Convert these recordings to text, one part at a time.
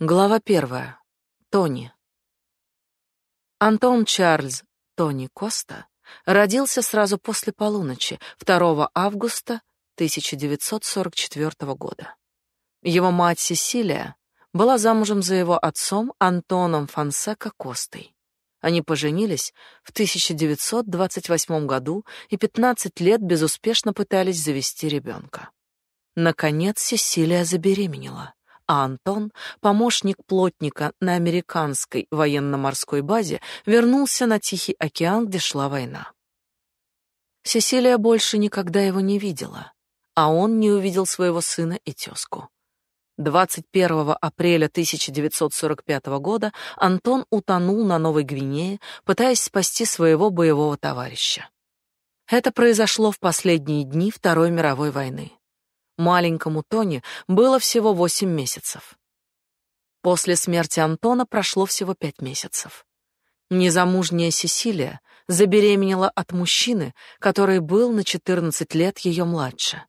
Глава первая. Тони. Антон Чарльз Тони Коста родился сразу после полуночи 2 августа 1944 года. Его мать Сесилия была замужем за его отцом Антоном Фонсека Костой. Они поженились в 1928 году и 15 лет безуспешно пытались завести ребенка. Наконец Сесилия забеременела Антон, помощник плотника на американской военно-морской базе, вернулся на Тихий океан, где шла война. Сесилия больше никогда его не видела, а он не увидел своего сына и тезку. 21 апреля 1945 года Антон утонул на Новой Гвинее, пытаясь спасти своего боевого товарища. Это произошло в последние дни Второй мировой войны. Маленькому Тони было всего восемь месяцев. После смерти Антона прошло всего пять месяцев. Незамужняя Сесилия забеременела от мужчины, который был на 14 лет ее младше.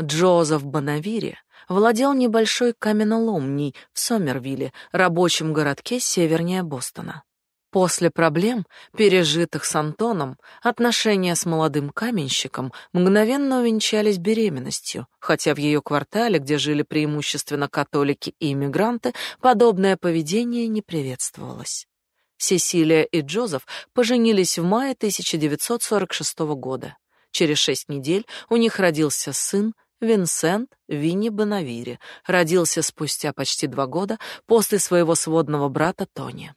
Джозеф Бонавири владел небольшой каменоломней в Сомервилле, рабочем городке севернее Бостона. После проблем, пережитых с Антоном, отношения с молодым каменщиком мгновенно увенчались беременностью, хотя в ее квартале, где жили преимущественно католики и иммигранты, подобное поведение не приветствовалось. Сесилия и Джозеф поженились в мае 1946 года. Через шесть недель у них родился сын Винсент Винни Бонавири, родился спустя почти два года после своего сводного брата Тони.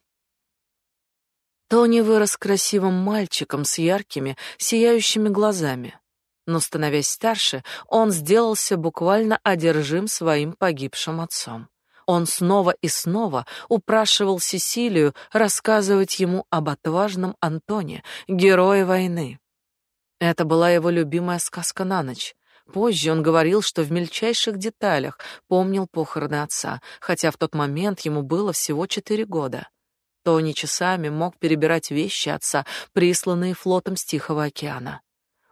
Тони вырос красивым мальчиком с яркими, сияющими глазами. Но, становясь старше, он сделался буквально одержим своим погибшим отцом. Он снова и снова упрашивал Сесилию рассказывать ему об отважном Антоне, герое войны. Это была его любимая сказка на ночь. Позже он говорил, что в мельчайших деталях помнил похороны отца, хотя в тот момент ему было всего четыре года. Тони часами мог перебирать вещи отца, присланные флотом с Тихого океана.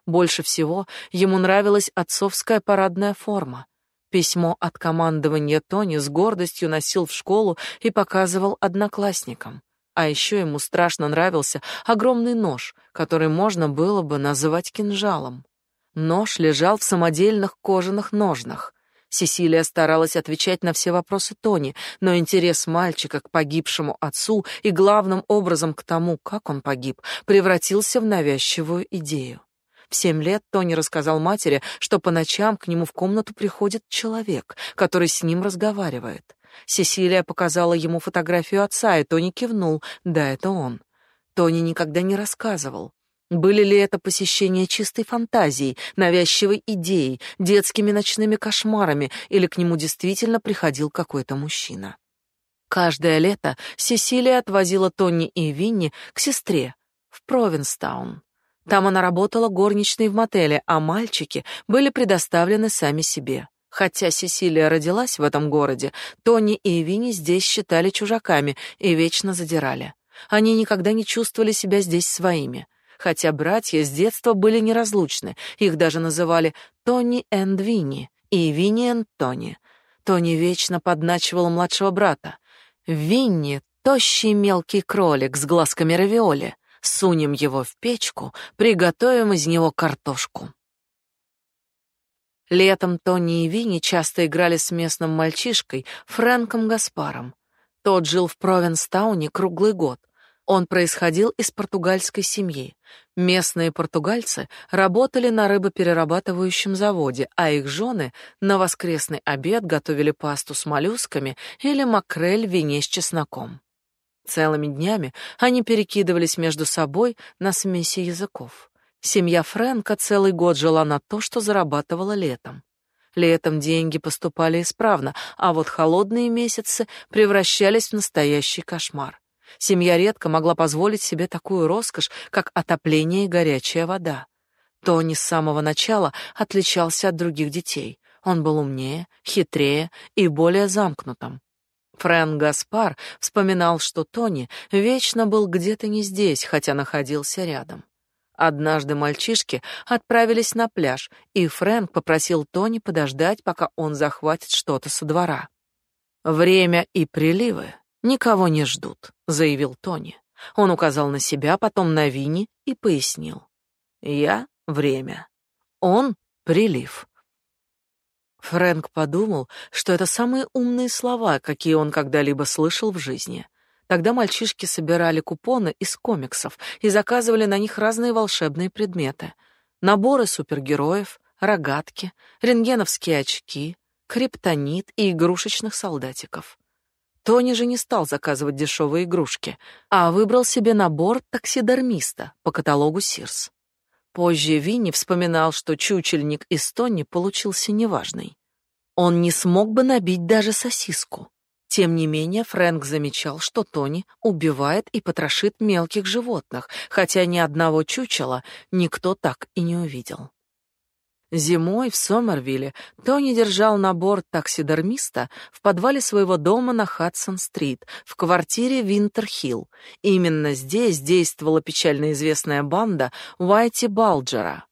Больше всего ему нравилась отцовская парадная форма. Письмо от командования Тони с гордостью носил в школу и показывал одноклассникам. А еще ему страшно нравился огромный нож, который можно было бы называть кинжалом. Нож лежал в самодельных кожаных ножнах. Сесилия старалась отвечать на все вопросы Тони, но интерес мальчика к погибшему отцу и главным образом к тому, как он погиб, превратился в навязчивую идею. В семь лет Тони рассказал матери, что по ночам к нему в комнату приходит человек, который с ним разговаривает. Сесилия показала ему фотографию отца, и Тони кивнул. Да, это он. Тони никогда не рассказывал. Были ли это посещения чистой фантазией, навязчивой идеей, детскими ночными кошмарами, или к нему действительно приходил какой-то мужчина? Каждое лето Сесилия отвозила Тони и Винни к сестре в Провинстаун. Там она работала горничной в мотеле, а мальчики были предоставлены сами себе. Хотя Сесилия родилась в этом городе, Тони и Винни здесь считали чужаками и вечно задирали. Они никогда не чувствовали себя здесь своими хотя братья с детства были неразлучны. Их даже называли Тони энд Винни и Винни энд Тони. Тони вечно подначивал младшего брата. Винни — тощий мелкий кролик с глазками равиоли. Сунем его в печку, приготовим из него картошку. Летом Тони и Винни часто играли с местным мальчишкой Фрэнком Гаспаром. Тот жил в Провинстауне круглый год. Он происходил из португальской семьи. Местные португальцы работали на рыбоперерабатывающем заводе, а их жены на воскресный обед готовили пасту с моллюсками или макрель в вине с чесноком. Целыми днями они перекидывались между собой на смеси языков. Семья Фрэнка целый год жила на то, что зарабатывала летом. Летом деньги поступали исправно, а вот холодные месяцы превращались в настоящий кошмар. Семья редко могла позволить себе такую роскошь, как отопление и горячая вода. Тони с самого начала отличался от других детей. Он был умнее, хитрее и более замкнутым. Фрэнк Гаспар вспоминал, что Тони вечно был где-то не здесь, хотя находился рядом. Однажды мальчишки отправились на пляж, и Фрэнк попросил Тони подождать, пока он захватит что-то со двора. Время и приливы никого не ждут, заявил Тони. Он указал на себя, потом на Винни и пояснил: "Я время. Он прилив". Фрэнк подумал, что это самые умные слова, какие он когда-либо слышал в жизни. Тогда мальчишки собирали купоны из комиксов и заказывали на них разные волшебные предметы: наборы супергероев, рогатки, рентгеновские очки, криптонит и игрушечных солдатиков. Тони же не стал заказывать дешевые игрушки, а выбрал себе набор таксидермиста по каталогу Сирс. Позже Винни вспоминал, что чучельник из Тони получился неважный. Он не смог бы набить даже сосиску. Тем не менее, Фрэнк замечал, что Тони убивает и потрошит мелких животных, хотя ни одного чучела никто так и не увидел. Зимой в Сомервилле Тони держал набор таксидермиста в подвале своего дома на Хадсон-стрит, в квартире Винтер-Хилл. Именно здесь действовала печально известная банда Уайти Балджера.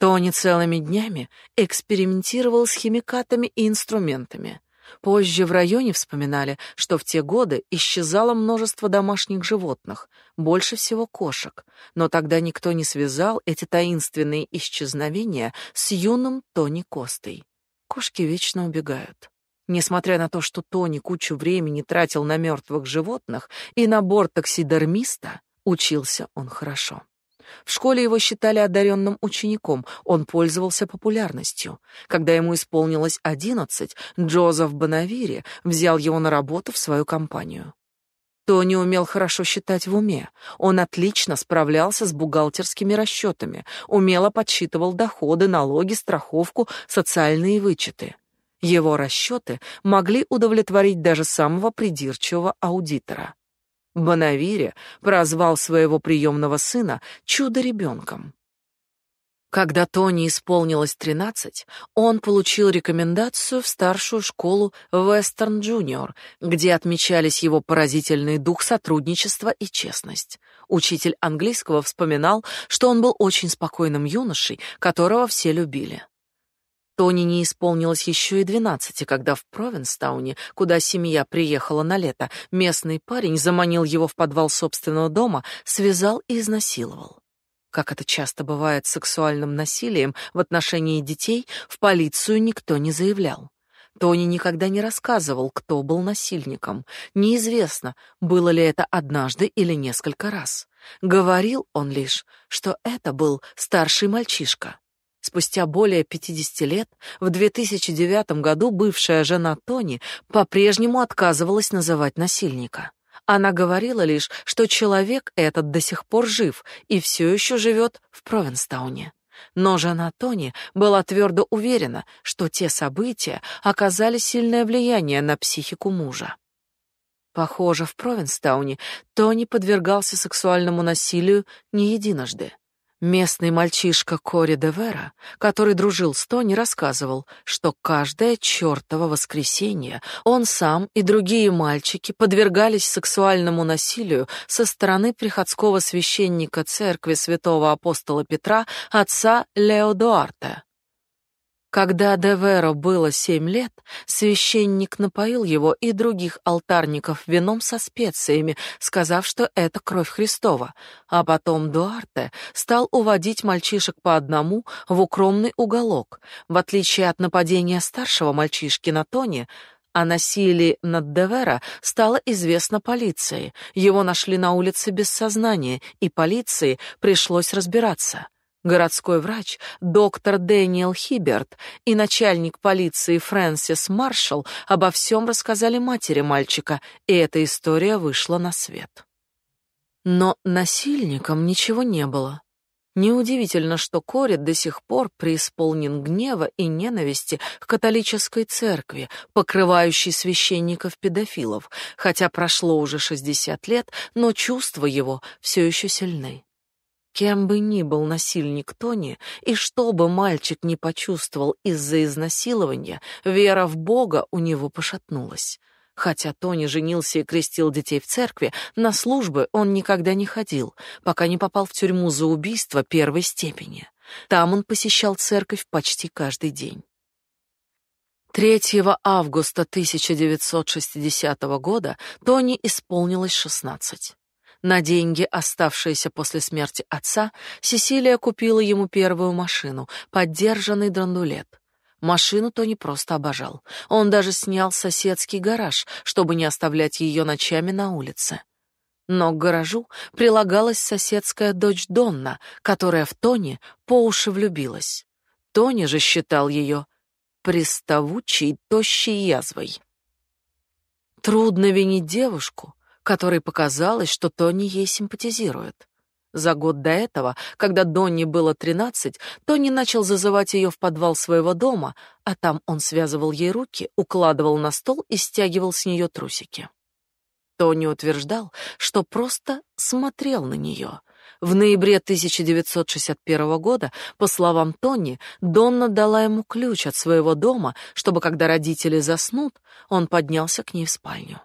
Тони целыми днями экспериментировал с химикатами и инструментами. Позже в районе вспоминали, что в те годы исчезало множество домашних животных, больше всего кошек, но тогда никто не связал эти таинственные исчезновения с юным Тони Костой. Кошки вечно убегают. Несмотря на то, что Тони кучу времени тратил на мертвых животных и на борт таксидермиста, учился он хорошо. В школе его считали одаренным учеником, он пользовался популярностью. Когда ему исполнилось одиннадцать, Джозеф Бонавири взял его на работу в свою компанию. Тони умел хорошо считать в уме. Он отлично справлялся с бухгалтерскими расчетами, умело подсчитывал доходы, налоги, страховку, социальные вычеты. Его расчеты могли удовлетворить даже самого придирчивого аудитора. Бонавире прозвал своего приемного сына чудо-ребенком. Когда Тони исполнилось 13, он получил рекомендацию в старшую школу Вестерн Джуниор, где отмечались его поразительный дух сотрудничества и честность. Учитель английского вспоминал, что он был очень спокойным юношей, которого все любили. Тони не исполнилось еще и двенадцати, когда в Провинстауне, куда семья приехала на лето, местный парень заманил его в подвал собственного дома, связал и изнасиловал. Как это часто бывает с сексуальным насилием в отношении детей, в полицию никто не заявлял. Тони никогда не рассказывал, кто был насильником. Неизвестно, было ли это однажды или несколько раз. Говорил он лишь, что это был старший мальчишка. Спустя более 50 лет, в 2009 году бывшая жена Тони по-прежнему отказывалась называть насильника. Она говорила лишь, что человек этот до сих пор жив и все еще живет в Провинстауне. Но жена Тони была твердо уверена, что те события оказали сильное влияние на психику мужа. Похоже, в Провинстауне Тони подвергался сексуальному насилию не единожды. Местный мальчишка Кори Девера, который дружил с Тони, рассказывал, что каждое чёртово воскресенье он сам и другие мальчики подвергались сексуальному насилию со стороны приходского священника церкви святого апостола Петра отца Лео Дуарте. Когда Деверо было семь лет, священник напоил его и других алтарников вином со специями, сказав, что это кровь Христова, а потом Дуарте стал уводить мальчишек по одному в укромный уголок. В отличие от нападения старшего мальчишки на Тони, о насилии над Девера стало известно полиции. Его нашли на улице без сознания, и полиции пришлось разбираться. Городской врач, доктор Дэниел Хиберт и начальник полиции Фрэнсис Маршалл обо всем рассказали матери мальчика, и эта история вышла на свет. Но насильником ничего не было. Неудивительно, что Кори до сих пор преисполнен гнева и ненависти к католической церкви, покрывающей священников-педофилов, хотя прошло уже 60 лет, но чувства его все еще сильны. Кем бы ни был насильник Тони, и что бы мальчик не почувствовал из-за изнасилования, вера в Бога у него пошатнулась. Хотя Тони женился и крестил детей в церкви, на службы он никогда не ходил, пока не попал в тюрьму за убийство первой степени. Там он посещал церковь почти каждый день. 3 августа 1960 года Тони исполнилось 16. На деньги, оставшиеся после смерти отца, Сесилия купила ему первую машину, поддержанный драндулет. Машину Тони просто обожал. Он даже снял соседский гараж, чтобы не оставлять ее ночами на улице. Но к гаражу прилагалась соседская дочь Донна, которая в Тони по уши влюбилась. Тони же считал ее приставучей, тощей язвой. Трудно винить девушку, которой показалось, что Тони ей симпатизирует. За год до этого, когда Донни было тринадцать, Тони начал зазывать ее в подвал своего дома, а там он связывал ей руки, укладывал на стол и стягивал с нее трусики. Тони утверждал, что просто смотрел на нее. В ноябре 1961 года, по словам Тони, Донна дала ему ключ от своего дома, чтобы когда родители заснут, он поднялся к ней в спальню.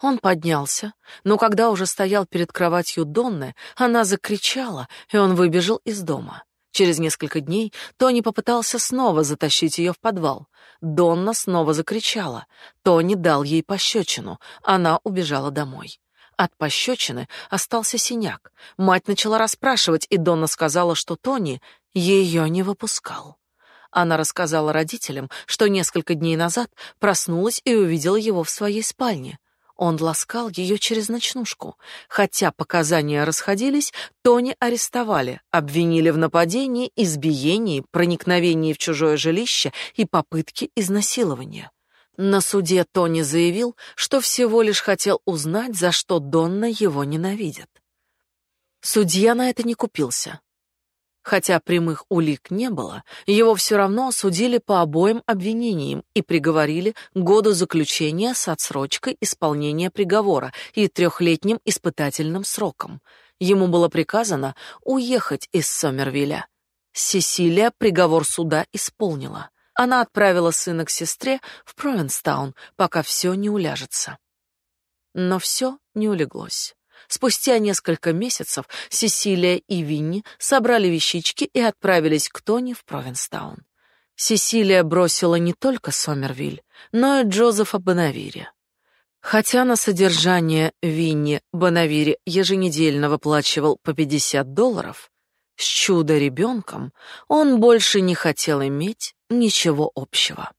Он поднялся, но когда уже стоял перед кроватью Донны, она закричала, и он выбежал из дома. Через несколько дней Тони попытался снова затащить ее в подвал. Донна снова закричала. Тони дал ей пощечину. Она убежала домой. От пощечины остался синяк. Мать начала расспрашивать, и Донна сказала, что Тони ее не выпускал. Она рассказала родителям, что несколько дней назад проснулась и увидела его в своей спальне. Он ласкал ее через ночнушку. Хотя показания расходились, Тони арестовали, обвинили в нападении, избиении, проникновении в чужое жилище и попытке изнасилования. На суде Тони заявил, что всего лишь хотел узнать, за что Донна его ненавидит. Судья на это не купился. Хотя прямых улик не было, его все равно осудили по обоим обвинениям и приговорили к году заключения с отсрочкой исполнения приговора и трехлетним испытательным сроком. Ему было приказано уехать из Сомервилля. Сесилия приговор суда исполнила. Она отправила сына к сестре в Провинстаун, пока все не уляжется. Но все не улеглось. Спустя несколько месяцев Сесилия и Винни собрали вещички и отправились к Тони в Провинстаун. Сесилия бросила не только Сомервиль, но и Джозефа Бонавири. Хотя на содержание Винни Бонавири еженедельно выплачивал по 50 долларов, с чудо-ребенком он больше не хотел иметь ничего общего.